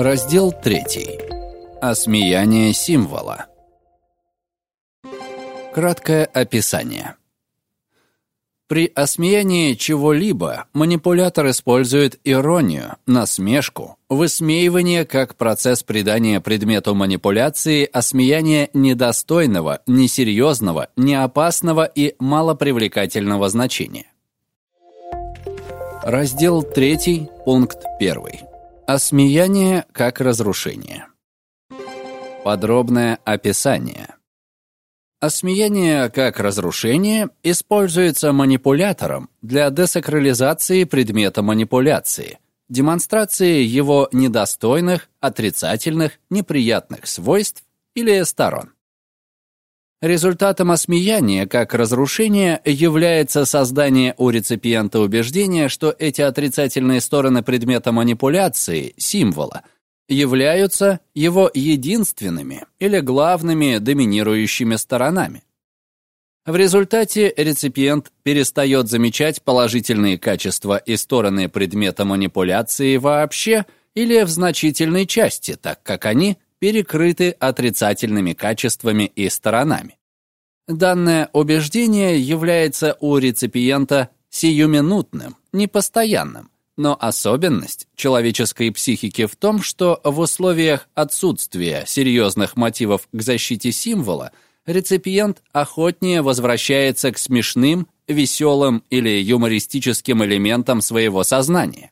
Раздел 3. Осмеяние символа. Краткое описание. При осмеянии чего-либо манипулятор использует иронию, насмешку, высмеивание как процесс придания предмету манипуляции осмеяния недостойного, несерьезного, неопасного и малопривлекательного значения. Раздел 3, пункт 1. Осмеяние как разрушение. Подробное описание. Осмеяние как разрушение используется манипулятором для десакрализации предмета манипуляции, демонстрации его недостойных, отрицательных, неприятных свойств или сторон. Результатом осмеяния как разрушения является создание у реципиента убеждения, что эти отрицательные стороны предмета манипуляции, символа, являются его единственными или главными доминирующими сторонами. В результате реципиент перестает замечать положительные качества и стороны предмета манипуляции вообще или в значительной части, так как они перекрыты отрицательными качествами и сторонами. Данное убеждение является у реципиента сиюминутным, непостоянным, но особенность человеческой психики в том, что в условиях отсутствия серьезных мотивов к защите символа реципиент охотнее возвращается к смешным, веселым или юмористическим элементам своего сознания.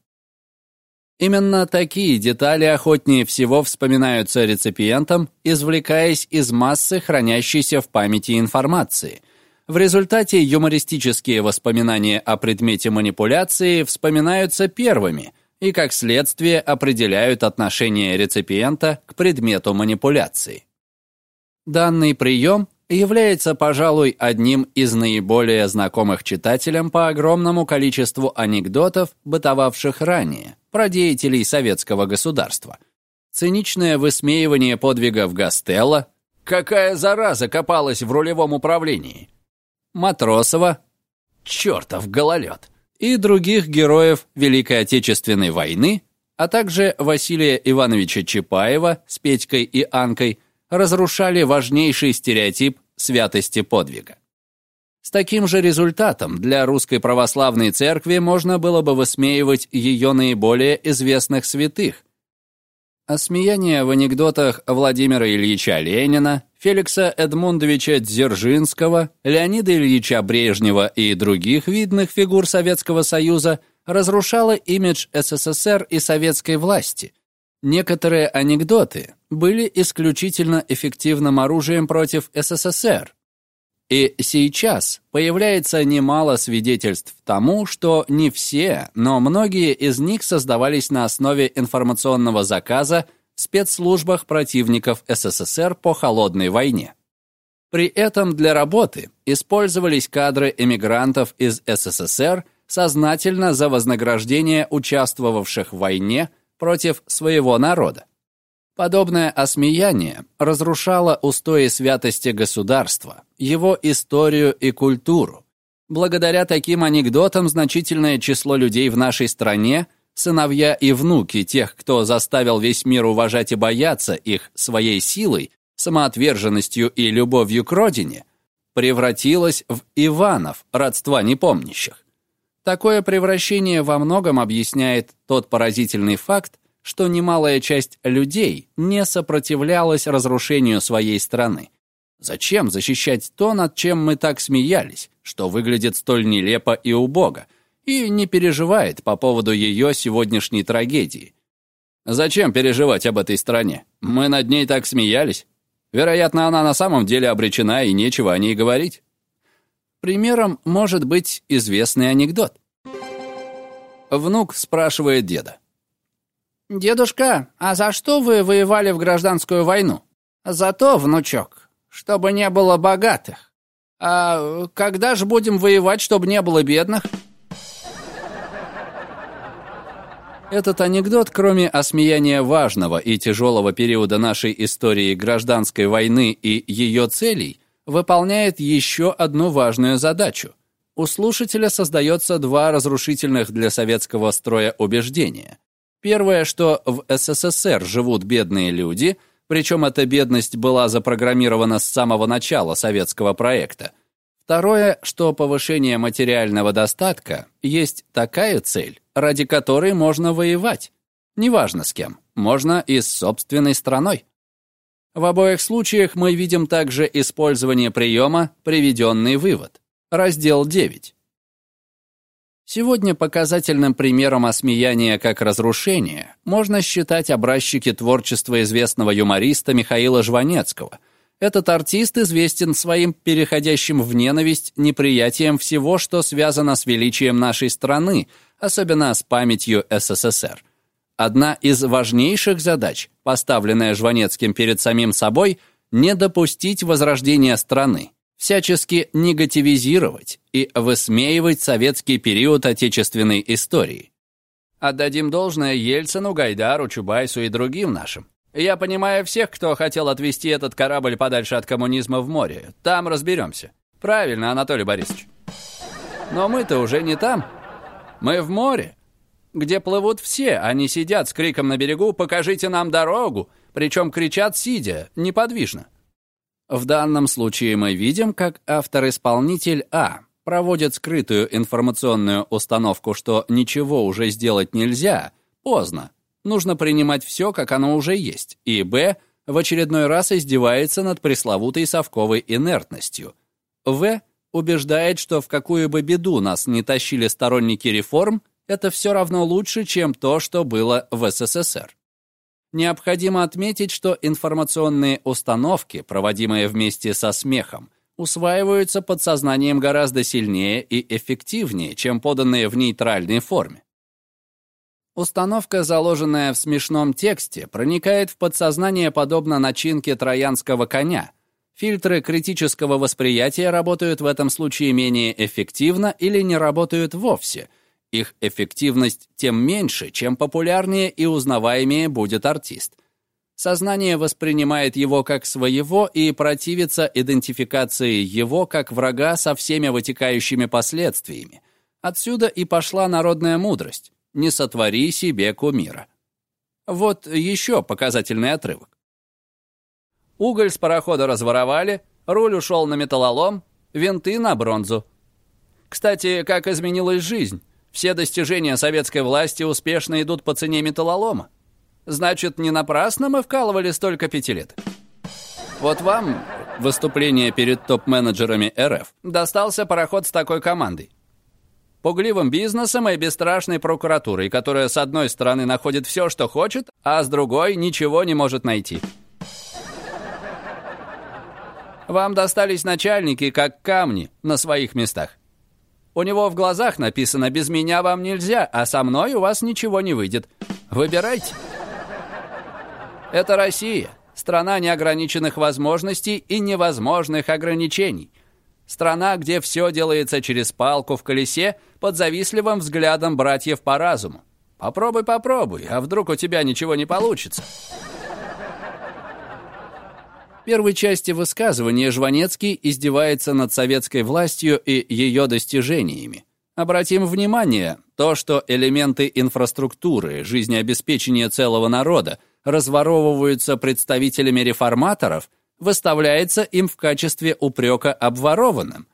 Именно такие детали охотнее всего вспоминаются реципиентом, извлекаясь из массы хранящейся в памяти информации. В результате юмористические воспоминания о предмете манипуляции вспоминаются первыми и, как следствие, определяют отношение реципиента к предмету манипуляции. Данный прием является, пожалуй, одним из наиболее знакомых читателям по огромному количеству анекдотов, бытовавших ранее, про деятелей советского государства. Циничное высмеивание подвигов Гастелла, какая зараза копалась в рулевом управлении, Матросова, чертов гололед, и других героев Великой Отечественной войны, а также Василия Ивановича Чапаева с Петькой и Анкой – разрушали важнейший стереотип святости подвига. С таким же результатом для русской православной церкви можно было бы высмеивать ее наиболее известных святых. Осмеяние в анекдотах Владимира Ильича Ленина, Феликса Эдмундовича Дзержинского, Леонида Ильича Брежнева и других видных фигур Советского Союза разрушало имидж СССР и советской власти – Некоторые анекдоты были исключительно эффективным оружием против СССР. И сейчас появляется немало свидетельств тому, что не все, но многие из них создавались на основе информационного заказа в спецслужбах противников СССР по холодной войне. При этом для работы использовались кадры эмигрантов из СССР сознательно за вознаграждение участвовавших в войне против своего народа. Подобное осмеяние разрушало устои святости государства, его историю и культуру. Благодаря таким анекдотам значительное число людей в нашей стране, сыновья и внуки тех, кто заставил весь мир уважать и бояться их своей силой, самоотверженностью и любовью к родине, превратилось в Иванов, родства непомнящих. Такое превращение во многом объясняет тот поразительный факт, что немалая часть людей не сопротивлялась разрушению своей страны. Зачем защищать то, над чем мы так смеялись, что выглядит столь нелепо и убого, и не переживает по поводу ее сегодняшней трагедии? Зачем переживать об этой стране? Мы над ней так смеялись. Вероятно, она на самом деле обречена, и нечего о ней говорить. Примером может быть известный анекдот. Внук спрашивает деда. «Дедушка, а за что вы воевали в гражданскую войну?» «За то, внучок, чтобы не было богатых. А когда же будем воевать, чтобы не было бедных?» Этот анекдот, кроме осмеяния важного и тяжелого периода нашей истории гражданской войны и ее целей, выполняет еще одну важную задачу. У слушателя создается два разрушительных для советского строя убеждения. Первое, что в СССР живут бедные люди, причем эта бедность была запрограммирована с самого начала советского проекта. Второе, что повышение материального достатка есть такая цель, ради которой можно воевать. Неважно с кем, можно и с собственной страной. В обоих случаях мы видим также использование приема «приведенный вывод». Раздел 9. Сегодня показательным примером осмеяния как разрушения можно считать образчики творчества известного юмориста Михаила Жванецкого. Этот артист известен своим переходящим в ненависть неприятием всего, что связано с величием нашей страны, особенно с памятью СССР. Одна из важнейших задач, поставленная Жванецким перед самим собой, не допустить возрождения страны, всячески негативизировать и высмеивать советский период отечественной истории. Отдадим должное Ельцину, Гайдару, Чубайсу и другим нашим. Я понимаю всех, кто хотел отвести этот корабль подальше от коммунизма в море. Там разберемся. Правильно, Анатолий Борисович. Но мы-то уже не там. Мы в море где плывут все, они сидят с криком на берегу «Покажите нам дорогу!» Причем кричат сидя, неподвижно. В данном случае мы видим, как автор-исполнитель А проводит скрытую информационную установку, что ничего уже сделать нельзя, поздно. Нужно принимать все, как оно уже есть. И Б в очередной раз издевается над пресловутой совковой инертностью. В убеждает, что в какую бы беду нас не тащили сторонники реформ, это все равно лучше, чем то, что было в СССР. Необходимо отметить, что информационные установки, проводимые вместе со смехом, усваиваются подсознанием гораздо сильнее и эффективнее, чем поданные в нейтральной форме. Установка, заложенная в смешном тексте, проникает в подсознание подобно начинке троянского коня. Фильтры критического восприятия работают в этом случае менее эффективно или не работают вовсе – их эффективность тем меньше, чем популярнее и узнаваемее будет артист. Сознание воспринимает его как своего и противится идентификации его как врага со всеми вытекающими последствиями. Отсюда и пошла народная мудрость «не сотвори себе кумира». Вот еще показательный отрывок. Уголь с парохода разворовали, руль ушел на металлолом, винты на бронзу. Кстати, как изменилась жизнь. Все достижения советской власти успешно идут по цене металлолома. Значит, не напрасно мы вкалывали столько пятилеток. Вот вам выступление перед топ-менеджерами РФ. Достался пароход с такой командой. Пугливым бизнесом и бесстрашной прокуратурой, которая с одной стороны находит все, что хочет, а с другой ничего не может найти. Вам достались начальники, как камни, на своих местах. У него в глазах написано «Без меня вам нельзя, а со мной у вас ничего не выйдет». Выбирайте. Это Россия, страна неограниченных возможностей и невозможных ограничений. Страна, где все делается через палку в колесе под завистливым взглядом братьев по разуму. Попробуй, попробуй, а вдруг у тебя ничего не получится первой части высказывания Жванецкий издевается над советской властью и ее достижениями. Обратим внимание, то, что элементы инфраструктуры, жизнеобеспечения целого народа разворовываются представителями реформаторов, выставляется им в качестве упрека обворованным.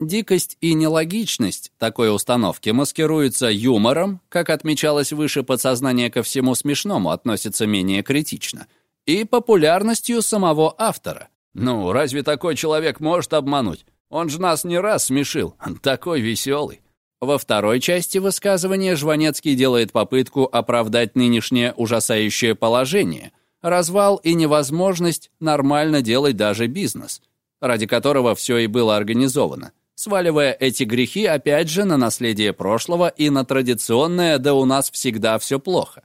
Дикость и нелогичность такой установки маскируются юмором, как отмечалось выше, подсознание ко всему смешному относится менее критично – и популярностью самого автора. Ну, разве такой человек может обмануть? Он же нас не раз смешил, такой веселый. Во второй части высказывания Жванецкий делает попытку оправдать нынешнее ужасающее положение, развал и невозможность нормально делать даже бизнес, ради которого все и было организовано, сваливая эти грехи опять же на наследие прошлого и на традиционное «да у нас всегда все плохо».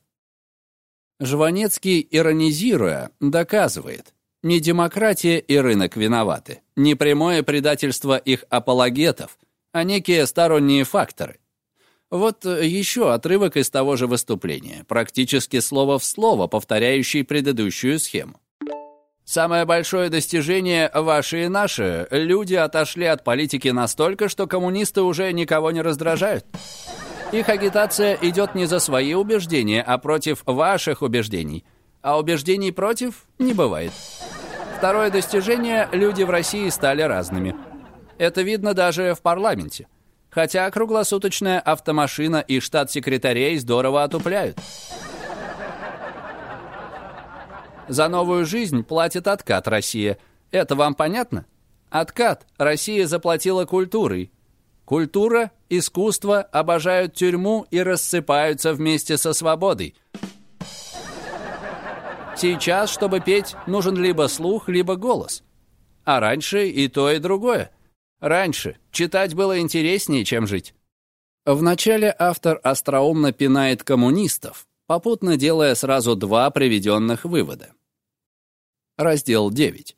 Жванецкий, иронизируя, доказывает, не демократия и рынок виноваты, не прямое предательство их апологетов, а некие сторонние факторы. Вот еще отрывок из того же выступления, практически слово в слово повторяющий предыдущую схему. Самое большое достижение ваше и наше. Люди отошли от политики настолько, что коммунисты уже никого не раздражают. Их агитация идет не за свои убеждения, а против ваших убеждений. А убеждений против не бывает. Второе достижение – люди в России стали разными. Это видно даже в парламенте. Хотя круглосуточная автомашина и штат секретарей здорово отупляют. За новую жизнь платит откат Россия. Это вам понятно? Откат Россия заплатила культурой. Культура, искусство обожают тюрьму и рассыпаются вместе со свободой. Сейчас, чтобы петь, нужен либо слух, либо голос. А раньше и то, и другое. Раньше читать было интереснее, чем жить. Вначале автор остроумно пинает коммунистов, попутно делая сразу два приведенных вывода. Раздел 9.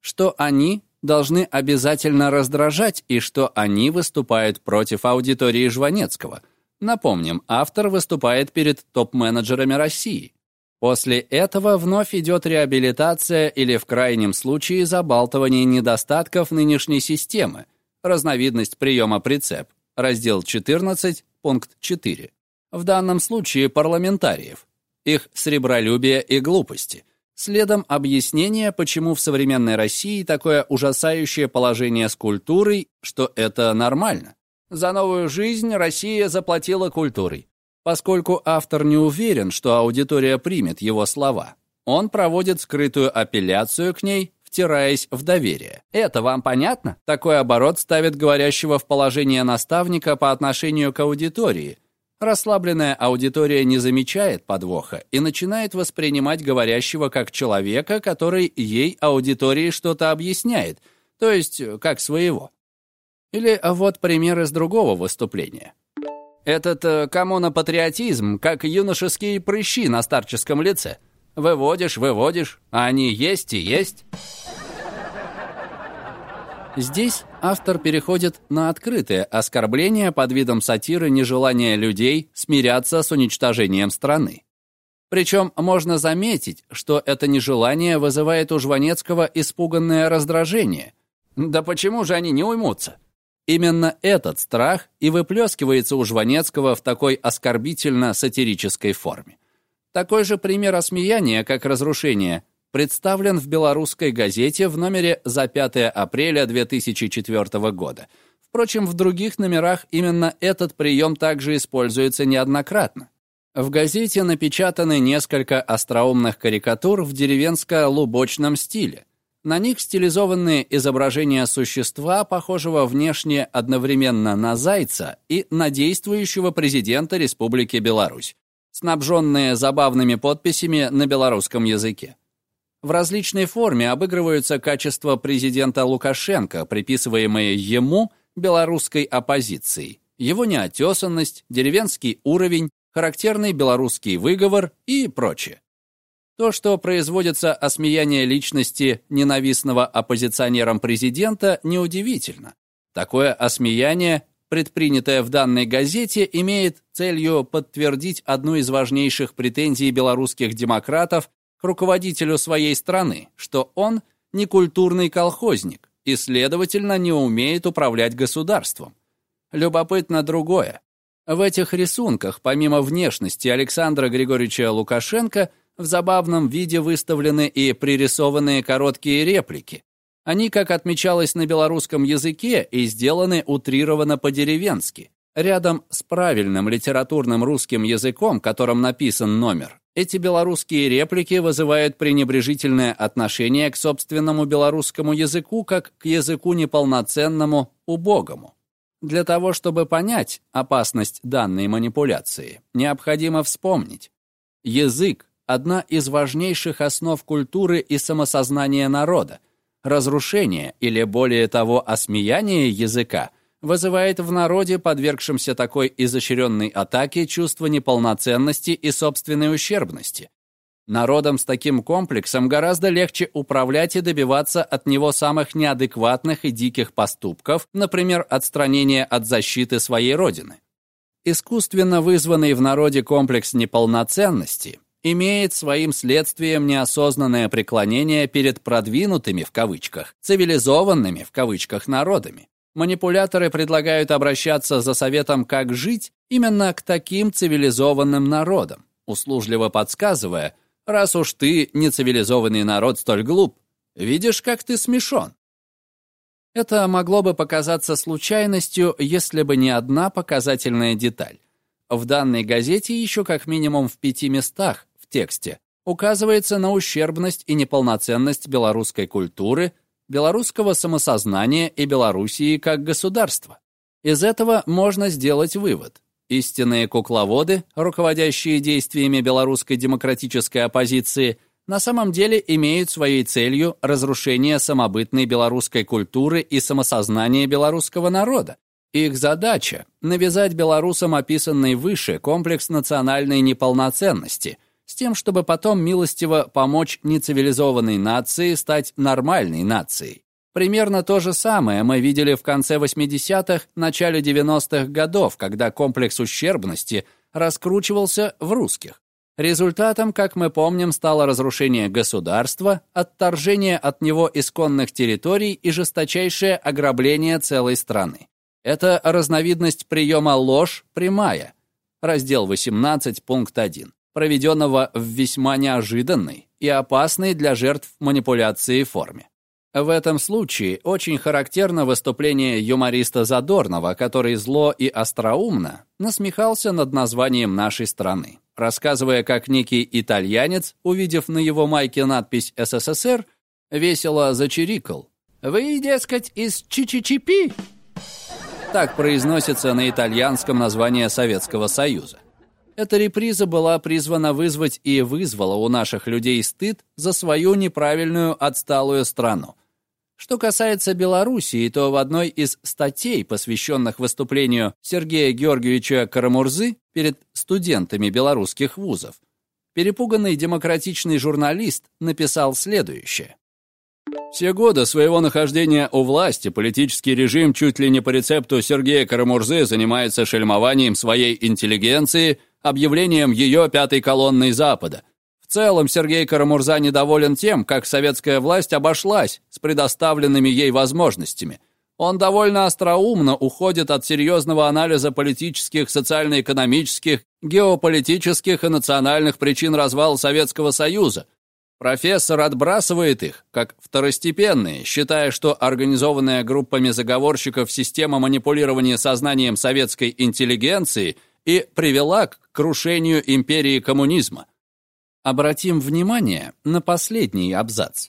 Что они должны обязательно раздражать и что они выступают против аудитории Жванецкого. Напомним, автор выступает перед топ-менеджерами России. После этого вновь идет реабилитация или в крайнем случае забалтывание недостатков нынешней системы, разновидность приема прицеп, раздел 14, пункт 4. В данном случае парламентариев, их сребролюбие и глупости. Следом объяснение, почему в современной России такое ужасающее положение с культурой, что это нормально. За новую жизнь Россия заплатила культурой. Поскольку автор не уверен, что аудитория примет его слова, он проводит скрытую апелляцию к ней, втираясь в доверие. Это вам понятно? Такой оборот ставит говорящего в положение наставника по отношению к аудитории. Расслабленная аудитория не замечает подвоха и начинает воспринимать говорящего как человека, который ей аудитории что-то объясняет, то есть как своего. Или вот пример из другого выступления. Этот э, коммунопатриотизм, как юношеские прыщи на старческом лице. Выводишь, выводишь, а они есть и есть. Здесь автор переходит на открытое оскорбление под видом сатиры нежелания людей смиряться с уничтожением страны. Причем можно заметить, что это нежелание вызывает у Жванецкого испуганное раздражение. Да почему же они не уймутся? Именно этот страх и выплескивается у Жванецкого в такой оскорбительно-сатирической форме. Такой же пример осмеяния, как разрушение, представлен в белорусской газете в номере за 5 апреля 2004 года. Впрочем, в других номерах именно этот прием также используется неоднократно. В газете напечатаны несколько остроумных карикатур в деревенско-лубочном стиле, на них стилизованные изображения существа, похожего внешне одновременно на зайца и на действующего президента Республики Беларусь, снабженные забавными подписями на белорусском языке. В различной форме обыгрываются качества президента Лукашенко, приписываемые ему белорусской оппозицией, его неотесанность, деревенский уровень, характерный белорусский выговор и прочее. То, что производится осмеяние личности ненавистного оппозиционером президента, неудивительно. Такое осмеяние, предпринятое в данной газете, имеет целью подтвердить одну из важнейших претензий белорусских демократов к руководителю своей страны, что он не культурный колхозник и, следовательно, не умеет управлять государством. Любопытно другое. В этих рисунках, помимо внешности Александра Григорьевича Лукашенко, в забавном виде выставлены и пририсованные короткие реплики. Они, как отмечалось на белорусском языке, и сделаны утрированно по-деревенски. Рядом с правильным литературным русским языком, которым написан номер, эти белорусские реплики вызывают пренебрежительное отношение к собственному белорусскому языку как к языку неполноценному, убогому. Для того, чтобы понять опасность данной манипуляции, необходимо вспомнить. Язык одна из важнейших основ культуры и самосознания народа. Разрушение, или более того, осмеяние языка вызывает в народе, подвергшемся такой изощренной атаке, чувство неполноценности и собственной ущербности. Народом с таким комплексом гораздо легче управлять и добиваться от него самых неадекватных и диких поступков, например, отстранения от защиты своей родины. Искусственно вызванный в народе комплекс неполноценности имеет своим следствием неосознанное преклонение перед продвинутыми в кавычках, цивилизованными в кавычках народами. Манипуляторы предлагают обращаться за советом, как жить, именно к таким цивилизованным народам, услужливо подсказывая, раз уж ты, нецивилизованный народ, столь глуп, видишь, как ты смешон. Это могло бы показаться случайностью, если бы не одна показательная деталь. В данной газете еще как минимум в пяти местах тексте указывается на ущербность и неполноценность белорусской культуры, белорусского самосознания и Белоруссии как государства. Из этого можно сделать вывод. Истинные кукловоды, руководящие действиями белорусской демократической оппозиции, на самом деле имеют своей целью разрушение самобытной белорусской культуры и самосознания белорусского народа. Их задача – навязать белорусам описанный выше комплекс национальной неполноценности – с тем, чтобы потом милостиво помочь нецивилизованной нации стать нормальной нацией. Примерно то же самое мы видели в конце 80-х, начале 90-х годов, когда комплекс ущербности раскручивался в русских. Результатом, как мы помним, стало разрушение государства, отторжение от него исконных территорий и жесточайшее ограбление целой страны. Это разновидность приема ложь прямая. Раздел 18, пункт 1 проведенного в весьма неожиданной и опасной для жертв манипуляции форме. В этом случае очень характерно выступление юмориста Задорнова, который зло и остроумно насмехался над названием нашей страны, рассказывая, как некий итальянец, увидев на его майке надпись «СССР», весело зачирикал. «Вы, дескать, из Чичичипи?» Так произносится на итальянском название Советского Союза. Эта реприза была призвана вызвать и вызвала у наших людей стыд за свою неправильную отсталую страну. Что касается Белоруссии, то в одной из статей, посвященных выступлению Сергея Георгиевича Карамурзы перед студентами белорусских вузов, перепуганный демократичный журналист написал следующее. Все годы своего нахождения у власти политический режим чуть ли не по рецепту Сергея Карамурзы занимается шельмованием своей интеллигенции объявлением ее пятой колонной Запада. В целом Сергей Карамурза недоволен тем, как советская власть обошлась с предоставленными ей возможностями. Он довольно остроумно уходит от серьезного анализа политических, социально-экономических, геополитических и национальных причин развала Советского Союза. Профессор отбрасывает их, как второстепенные, считая, что организованная группами заговорщиков система манипулирования сознанием советской интеллигенции – и привела к крушению империи коммунизма. Обратим внимание на последний абзац.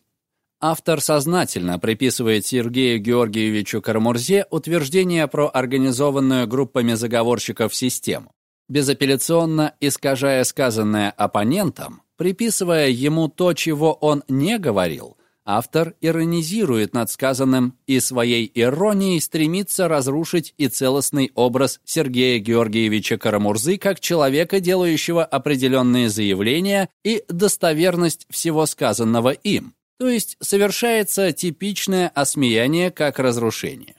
Автор сознательно приписывает Сергею Георгиевичу Карамурзе утверждение про организованную группами заговорщиков систему, безапелляционно искажая сказанное оппонентом, приписывая ему то, чего он не говорил, автор иронизирует над сказанным и своей иронией стремится разрушить и целостный образ Сергея Георгиевича Карамурзы как человека, делающего определенные заявления и достоверность всего сказанного им. То есть совершается типичное осмеяние как разрушение.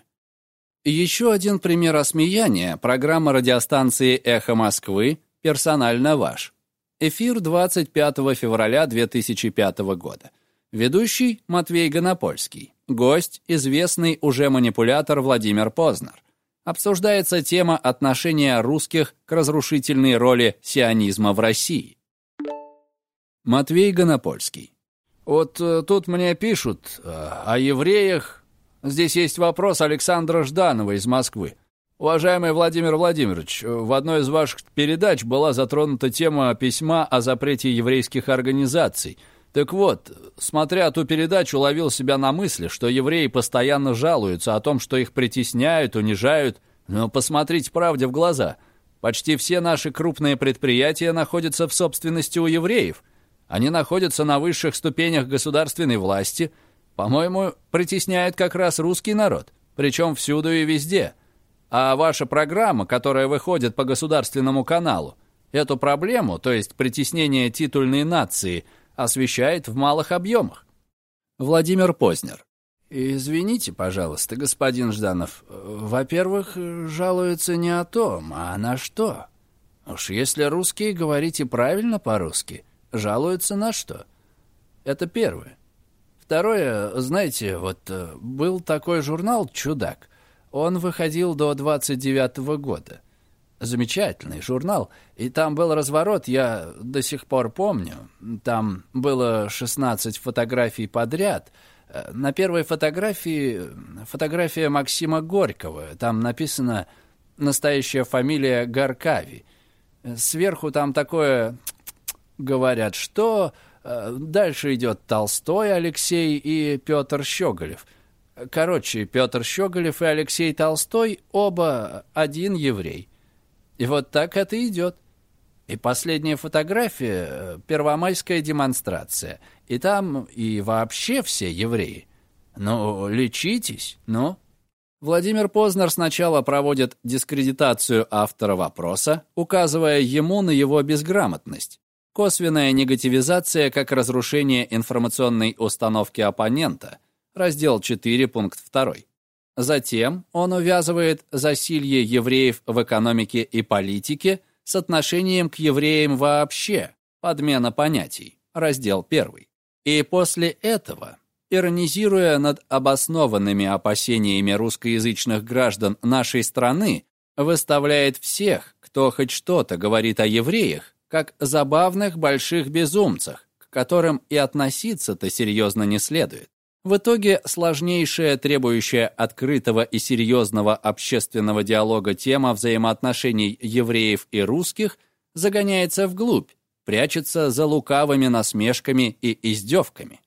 Еще один пример осмеяния – программа радиостанции «Эхо Москвы» «Персонально ваш». Эфир 25 февраля 2005 года. Ведущий Матвей Гонопольский. Гость – известный уже манипулятор Владимир Познер. Обсуждается тема отношения русских к разрушительной роли сионизма в России. Матвей Гонопольский. Вот э, тут мне пишут э, о евреях. Здесь есть вопрос Александра Жданова из Москвы. Уважаемый Владимир Владимирович, в одной из ваших передач была затронута тема письма о запрете еврейских организаций – так вот, смотря ту передачу, ловил себя на мысли, что евреи постоянно жалуются о том, что их притесняют, унижают. Но посмотрите правде в глаза. Почти все наши крупные предприятия находятся в собственности у евреев. Они находятся на высших ступенях государственной власти. По-моему, притесняют как раз русский народ, причем всюду и везде. А ваша программа, которая выходит по государственному каналу, эту проблему, то есть притеснение титульной нации – освещает в малых объемах. Владимир Познер. «Извините, пожалуйста, господин Жданов. Во-первых, жалуются не о том, а на что? Уж если русские говорите правильно по-русски, жалуются на что? Это первое. Второе, знаете, вот э, был такой журнал «Чудак». Он выходил до 29 -го года. Замечательный журнал. И там был разворот, я до сих пор помню. Там было 16 фотографий подряд. На первой фотографии фотография Максима Горького. Там написано «Настоящая фамилия Гаркави». Сверху там такое... Говорят, что... Дальше идет Толстой Алексей и Петр Щеголев – Короче, Петр Щеголев и Алексей Толстой оба один еврей. И вот так это идет. И последняя фотография э, – первомайская демонстрация. И там и вообще все евреи. Ну, лечитесь, ну. Владимир Познер сначала проводит дискредитацию автора вопроса, указывая ему на его безграмотность. Косвенная негативизация как разрушение информационной установки оппонента – раздел 4, пункт 2. Затем он увязывает засилье евреев в экономике и политике с отношением к евреям вообще, подмена понятий, раздел 1. И после этого, иронизируя над обоснованными опасениями русскоязычных граждан нашей страны, выставляет всех, кто хоть что-то говорит о евреях, как забавных больших безумцах, к которым и относиться-то серьезно не следует. В итоге сложнейшая, требующая открытого и серьезного общественного диалога тема взаимоотношений евреев и русских загоняется вглубь, прячется за лукавыми насмешками и издевками.